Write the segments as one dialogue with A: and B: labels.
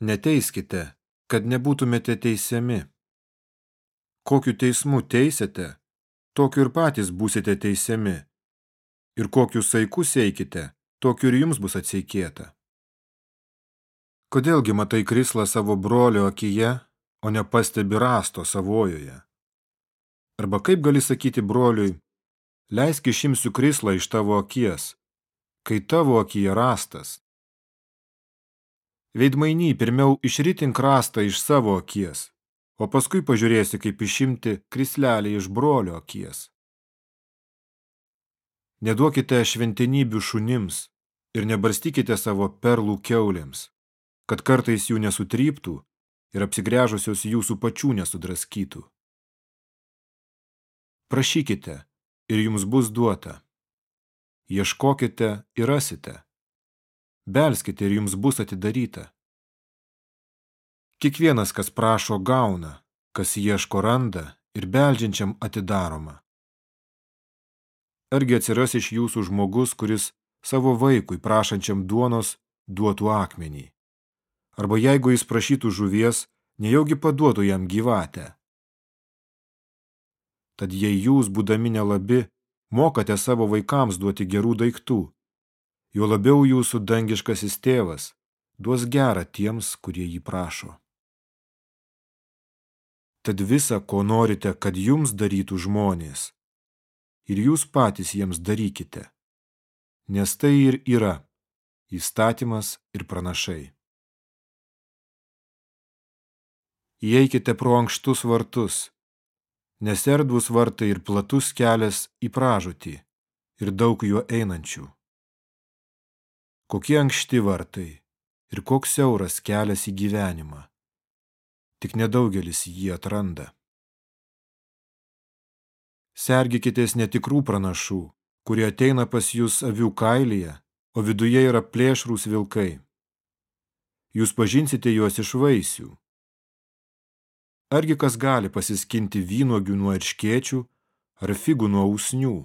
A: Neteiskite, kad nebūtumėte teisiami. Kokiu teismu teisėte, tokiu ir patys būsite teisiami. Ir kokiu saiku eikite, tokiu ir jums bus atseikėta. Kodėlgi matai krislą savo brolio akyje, o nepastebi rasto savojoje? Arba kaip gali sakyti broliui, leisk išimsiu krislą iš tavo akies, kai tavo akyje rastas. Veidmainy pirmiau išritink rastą iš savo akies, o paskui pažiūrėsi, kaip išimti krislelį iš brolio akies. Neduokite šventenybių šunims ir nebarstykite savo perlų keulėms, kad kartais jų nesutryptų ir apsigręžusios jūsų pačių nesudraskytų. Prašykite ir jums bus duota. Ieškokite ir rasite. Belskite ir jums bus atidaryta. Kiekvienas, kas prašo, gauna, kas ieško randa ir beldžiančiam atidaroma. Argi atsiras iš jūsų žmogus, kuris savo vaikui prašančiam duonos duotų akmenį? Arba jeigu jis prašytų žuvies, nejaugi paduotų jam gyvatę? Tad jei jūs, būdami nelabi, mokate savo vaikams duoti gerų daiktų, jo labiau jūsų dangiškasis tėvas duos gerą tiems, kurie jį prašo. Tad visa, ko norite, kad jums darytų žmonės, ir jūs patys jiems darykite, nes tai ir yra įstatymas ir pranašai. Įeikite pro ankštus vartus, nes erdvus vartai ir platus kelias į pražūtį ir daug juo einančių. Kokie ankšti vartai ir koks siauras kelias į gyvenimą. Tik nedaugelis jį atranda. Sergikitės netikrų pranašų, kurie ateina pas jūs avių kailyje, o viduje yra plėšrūs vilkai. Jūs pažinsite juos iš vaisių. Argi kas gali pasiskinti vynogių nuo erškėčių ar figų nuo usnių?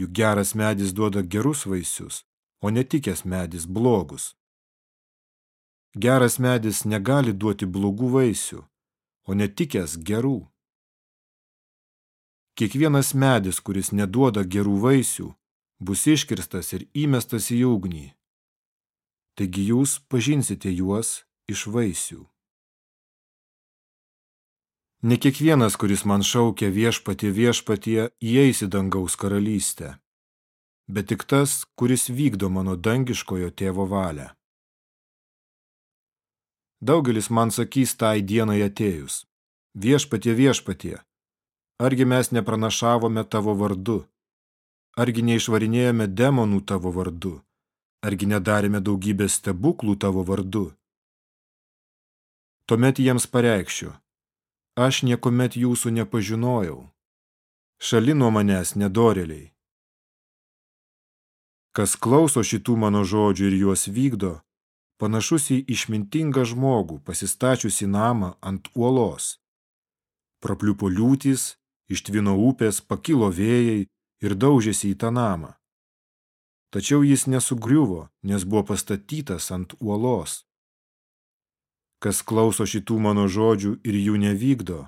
A: Juk geras medis duoda gerus vaisius, o netikęs medis blogus. Geras medis negali duoti blogų vaisių, o netikęs gerų. Kiekvienas medis, kuris neduoda gerų vaisių, bus iškirstas ir įmestas į ugnį. Taigi jūs pažinsite juos iš vaisių. Ne kiekvienas, kuris man šaukia viešpatie viešpatie, įeis į dangaus karalystę, bet tik tas, kuris vykdo mano dangiškojo tėvo valią. Daugelis man sakys tai dienai atėjus, viešpatie viešpatie, argi mes nepranašavome tavo vardu, argi neišvarinėjome demonų tavo vardu, argi nedarėme daugybę stebuklų tavo vardu. Tuomet jiems pareikščiau, aš niekuomet jūsų nepažinojau. Šali nuo manęs nedoreliai. Kas klauso šitų mano žodžių ir juos vykdo, panašus į išmintingą žmogų, pasistačiusi namą ant uolos. Prapliupo liūtys, ištvino upės, pakilo vėjai ir daužėsi į tą namą. Tačiau jis nesugriuvo, nes buvo pastatytas ant uolos. Kas klauso šitų mano žodžių ir jų nevykdo,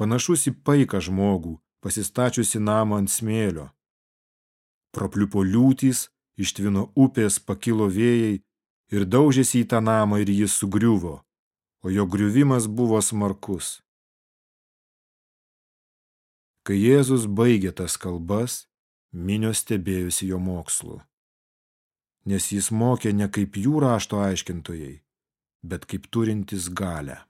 A: panašus į paiką žmogų, pasistačiusi namą ant smėlio. Propliupo liūtys, ištvino upės, pakilo vėjai ir daužėsi į tą namą ir jis sugriuvo, o jo griuvimas buvo smarkus. Kai Jėzus baigė tas kalbas, minios stebėjusi jo mokslu. Nes jis mokė ne kaip jų rašto aiškintojai, bet kaip turintis galę.